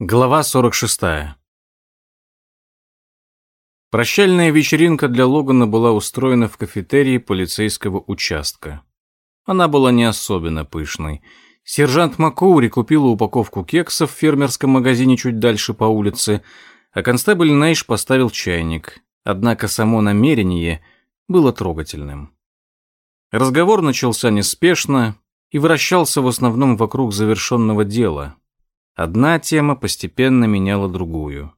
Глава 46. Прощальная вечеринка для Логана была устроена в кафетерии полицейского участка. Она была не особенно пышной. Сержант Макоури купила упаковку кексов в фермерском магазине чуть дальше по улице, а констебль Нейш поставил чайник. Однако само намерение было трогательным. Разговор начался неспешно и вращался в основном вокруг завершенного дела – Одна тема постепенно меняла другую.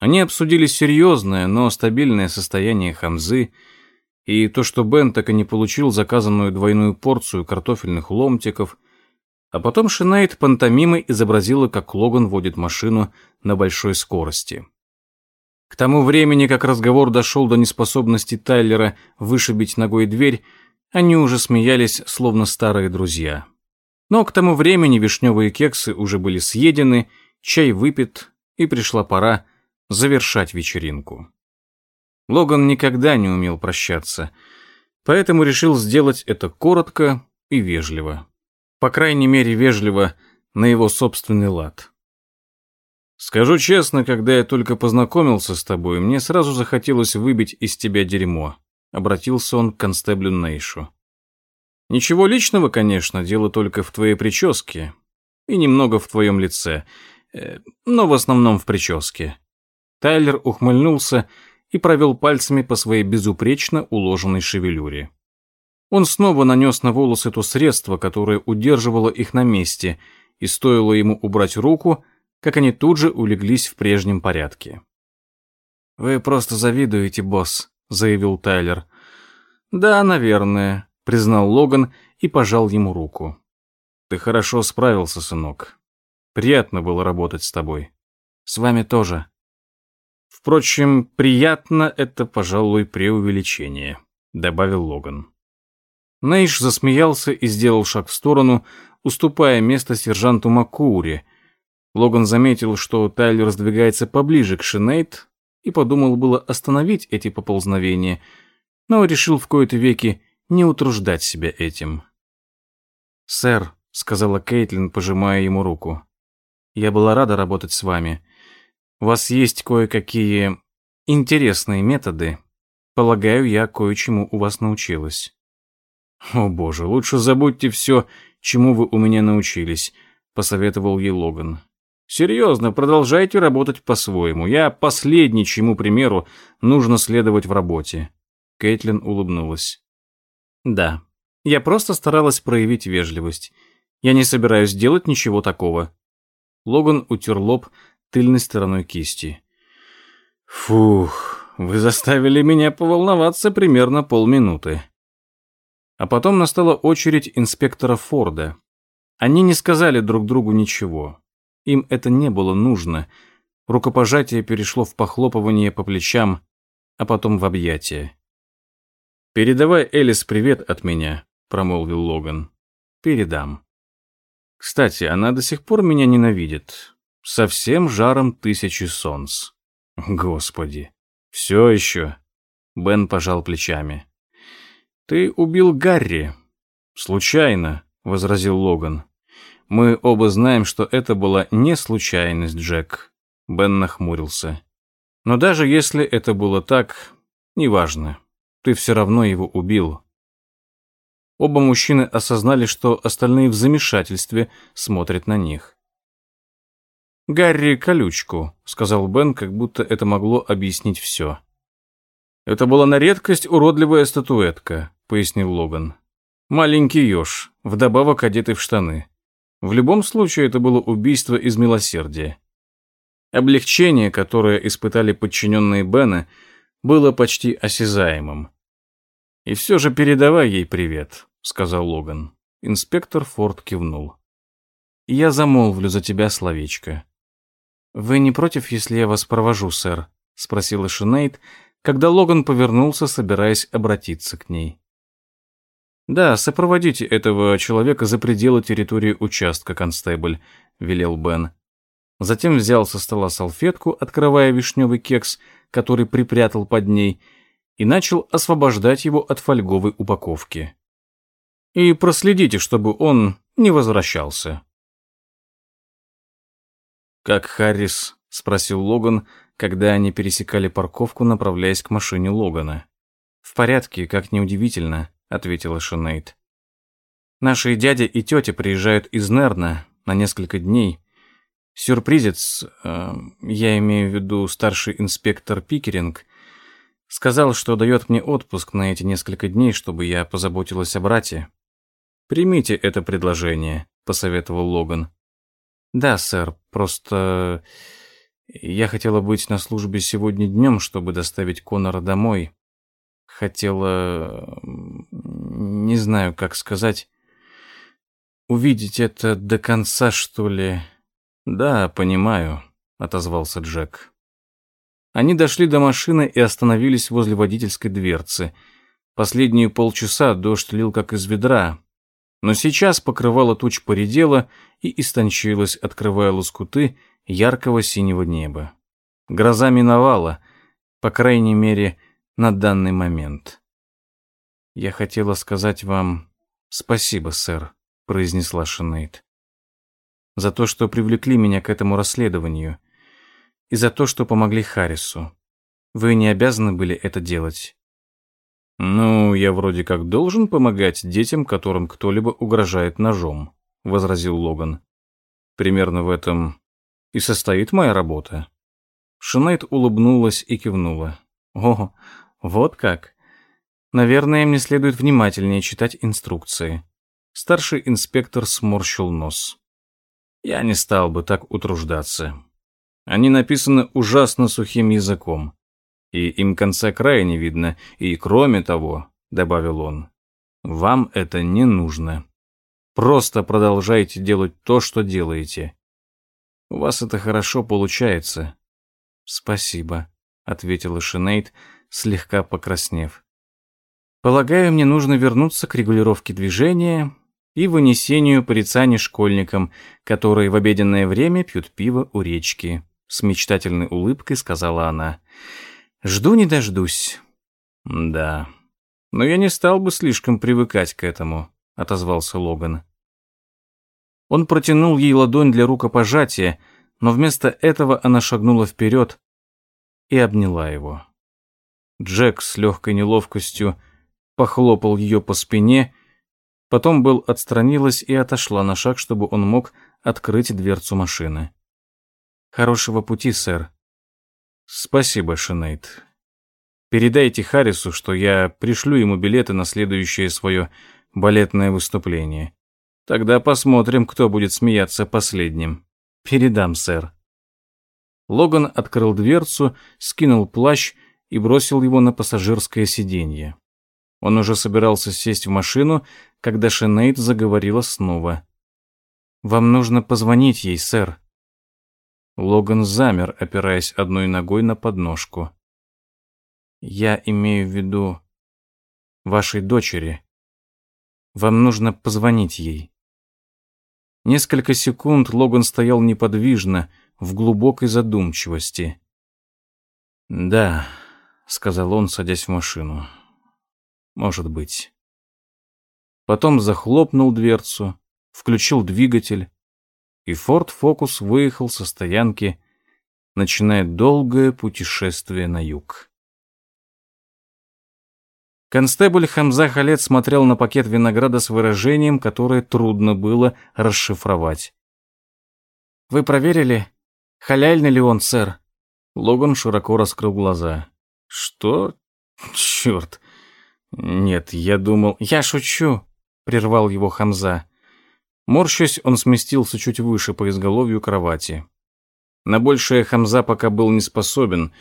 Они обсудили серьезное, но стабильное состояние Хамзы и то, что Бен так и не получил заказанную двойную порцию картофельных ломтиков, а потом Шинейд пантомимой изобразила, как Логан водит машину на большой скорости. К тому времени, как разговор дошел до неспособности Тайлера вышибить ногой дверь, они уже смеялись, словно старые друзья. Но к тому времени вишневые кексы уже были съедены, чай выпит, и пришла пора завершать вечеринку. Логан никогда не умел прощаться, поэтому решил сделать это коротко и вежливо. По крайней мере, вежливо на его собственный лад. «Скажу честно, когда я только познакомился с тобой, мне сразу захотелось выбить из тебя дерьмо», — обратился он к констеблю Нейшу. Ничего личного, конечно, дело только в твоей прическе и немного в твоем лице, э, но в основном в прическе. Тайлер ухмыльнулся и провел пальцами по своей безупречно уложенной шевелюре. Он снова нанес на волосы то средство, которое удерживало их на месте, и стоило ему убрать руку, как они тут же улеглись в прежнем порядке. «Вы просто завидуете, босс», — заявил Тайлер. «Да, наверное признал Логан и пожал ему руку. Ты хорошо справился, сынок. Приятно было работать с тобой. С вами тоже. Впрочем, приятно это, пожалуй, преувеличение, добавил Логан. Нейш засмеялся и сделал шаг в сторону, уступая место сержанту Макури. Логан заметил, что Тайлер сдвигается поближе к Шинейд и подумал было остановить эти поползновения, но решил в кои-то веки не утруждать себя этим. «Сэр», — сказала Кейтлин, пожимая ему руку, — «я была рада работать с вами. У вас есть кое-какие интересные методы. Полагаю, я кое-чему у вас научилась». «О, боже, лучше забудьте все, чему вы у меня научились», — посоветовал ей Логан. «Серьезно, продолжайте работать по-своему. Я последний, чему примеру нужно следовать в работе». Кейтлин улыбнулась. Да, я просто старалась проявить вежливость. Я не собираюсь делать ничего такого. Логан утер лоб тыльной стороной кисти. Фух, вы заставили меня поволноваться примерно полминуты. А потом настала очередь инспектора Форда. Они не сказали друг другу ничего. Им это не было нужно. Рукопожатие перешло в похлопывание по плечам, а потом в объятия. «Передавай Элис привет от меня», — промолвил Логан. «Передам». Кстати, она до сих пор меня ненавидит. Совсем жаром тысячи солнц. Господи. Все еще. Бен пожал плечами. Ты убил Гарри. Случайно, возразил Логан. Мы оба знаем, что это была не случайность, Джек. Бен нахмурился. Но даже если это было так, неважно. Ты все равно его убил. Оба мужчины осознали, что остальные в замешательстве смотрят на них. «Гарри колючку», — сказал Бен, как будто это могло объяснить все. «Это была на редкость уродливая статуэтка», — пояснил Логан. «Маленький еж, вдобавок одетый в штаны. В любом случае это было убийство из милосердия». Облегчение, которое испытали подчиненные Бена, было почти осязаемым. «И все же передавай ей привет», — сказал Логан. Инспектор Форд кивнул. «Я замолвлю за тебя словечко». «Вы не против, если я вас провожу, сэр?» — спросила Шинейд, когда Логан повернулся, собираясь обратиться к ней. «Да, сопроводите этого человека за пределы территории участка, констебль», — велел Бен. Затем взял со стола салфетку, открывая вишневый кекс, который припрятал под ней, — и начал освобождать его от фольговой упаковки. И проследите, чтобы он не возвращался. «Как Харрис?» — спросил Логан, когда они пересекали парковку, направляясь к машине Логана. «В порядке, как неудивительно», — ответила Шинейд. «Наши дядя и тетя приезжают из Нерна на несколько дней. Сюрпризец, э, я имею в виду старший инспектор Пикеринг, сказал, что дает мне отпуск на эти несколько дней, чтобы я позаботилась о брате. «Примите это предложение», — посоветовал Логан. «Да, сэр, просто я хотела быть на службе сегодня днем, чтобы доставить Конора домой. Хотела... не знаю, как сказать... увидеть это до конца, что ли...» «Да, понимаю», — отозвался Джек. Они дошли до машины и остановились возле водительской дверцы. Последние полчаса дождь лил как из ведра, но сейчас покрывало туч поредела и истончилось, открывая лоскуты яркого синего неба. Гроза миновала, по крайней мере, на данный момент. «Я хотела сказать вам спасибо, сэр», — произнесла Шинейд за то, что привлекли меня к этому расследованию, и за то, что помогли Харрису. Вы не обязаны были это делать. Ну, я вроде как должен помогать детям, которым кто-либо угрожает ножом, возразил Логан. Примерно в этом и состоит моя работа. Шинейд улыбнулась и кивнула. О, вот как. Наверное, мне следует внимательнее читать инструкции. Старший инспектор сморщил нос. Я не стал бы так утруждаться. Они написаны ужасно сухим языком, и им конца края не видно, и кроме того, — добавил он, — вам это не нужно. Просто продолжайте делать то, что делаете. У вас это хорошо получается. Спасибо, — ответила Шинейд, слегка покраснев. Полагаю, мне нужно вернуться к регулировке движения и вынесению порицаний школьникам, которые в обеденное время пьют пиво у речки. С мечтательной улыбкой сказала она. «Жду не дождусь». «Да, но я не стал бы слишком привыкать к этому», — отозвался Логан. Он протянул ей ладонь для рукопожатия, но вместо этого она шагнула вперед и обняла его. Джек с легкой неловкостью похлопал ее по спине Потом был отстранилась и отошла на шаг, чтобы он мог открыть дверцу машины. «Хорошего пути, сэр». «Спасибо, Шинейд. Передайте Харрису, что я пришлю ему билеты на следующее свое балетное выступление. Тогда посмотрим, кто будет смеяться последним. Передам, сэр». Логан открыл дверцу, скинул плащ и бросил его на пассажирское сиденье. Он уже собирался сесть в машину, когда Шинейд заговорила снова. «Вам нужно позвонить ей, сэр». Логан замер, опираясь одной ногой на подножку. «Я имею в виду вашей дочери. Вам нужно позвонить ей». Несколько секунд Логан стоял неподвижно, в глубокой задумчивости. «Да», — сказал он, садясь в машину. «Может быть». Потом захлопнул дверцу, включил двигатель, и Ford Focus выехал со стоянки, начиная долгое путешествие на юг. Констебль Хамза Халет смотрел на пакет винограда с выражением, которое трудно было расшифровать. «Вы проверили, халяльный ли он, сэр?» Логан широко раскрыл глаза. «Что? Черт! Нет, я думал...» «Я шучу!» прервал его Хамза. Морщась, он сместился чуть выше по изголовью кровати. На большее Хамза пока был не способен,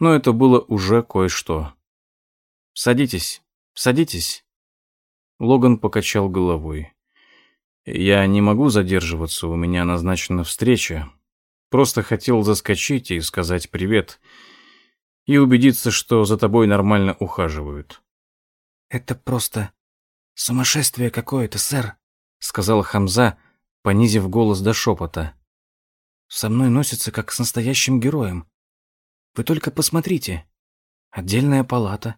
но это было уже кое-что. «Садитесь, садитесь». Логан покачал головой. «Я не могу задерживаться, у меня назначена встреча. Просто хотел заскочить и сказать привет и убедиться, что за тобой нормально ухаживают». «Это просто «Сумасшествие какое-то, сэр», — сказал Хамза, понизив голос до шепота. «Со мной носится, как с настоящим героем. Вы только посмотрите. Отдельная палата.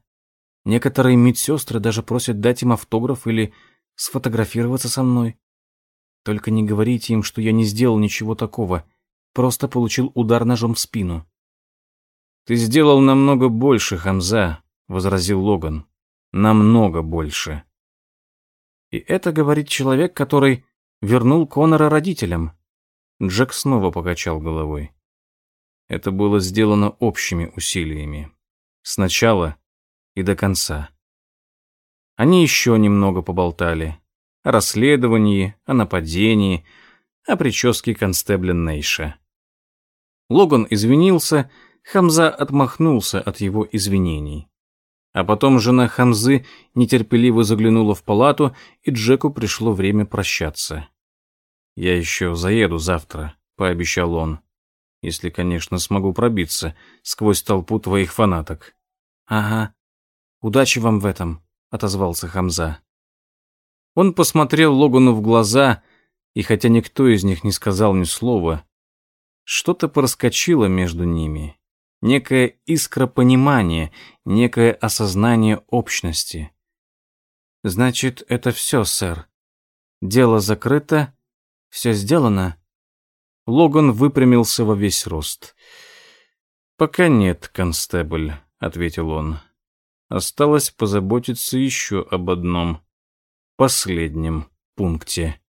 Некоторые медсестры даже просят дать им автограф или сфотографироваться со мной. Только не говорите им, что я не сделал ничего такого. просто получил удар ножом в спину. «Ты сделал намного больше, Хамза», — возразил Логан. «Намного больше». И это говорит человек, который вернул Конора родителям. Джек снова покачал головой. Это было сделано общими усилиями. Сначала и до конца. Они еще немного поболтали. О расследовании, о нападении, о прическе констебля Нейша. Логан извинился, Хамза отмахнулся от его извинений. А потом жена Хамзы нетерпеливо заглянула в палату, и Джеку пришло время прощаться. «Я еще заеду завтра», — пообещал он. «Если, конечно, смогу пробиться сквозь толпу твоих фанаток». «Ага. Удачи вам в этом», — отозвался Хамза. Он посмотрел Логану в глаза, и хотя никто из них не сказал ни слова, что-то проскочило между ними некая искра понимания, некое осознание общности. «Значит, это все, сэр. Дело закрыто, все сделано». Логан выпрямился во весь рост. «Пока нет, констебль», — ответил он. «Осталось позаботиться еще об одном, последнем пункте».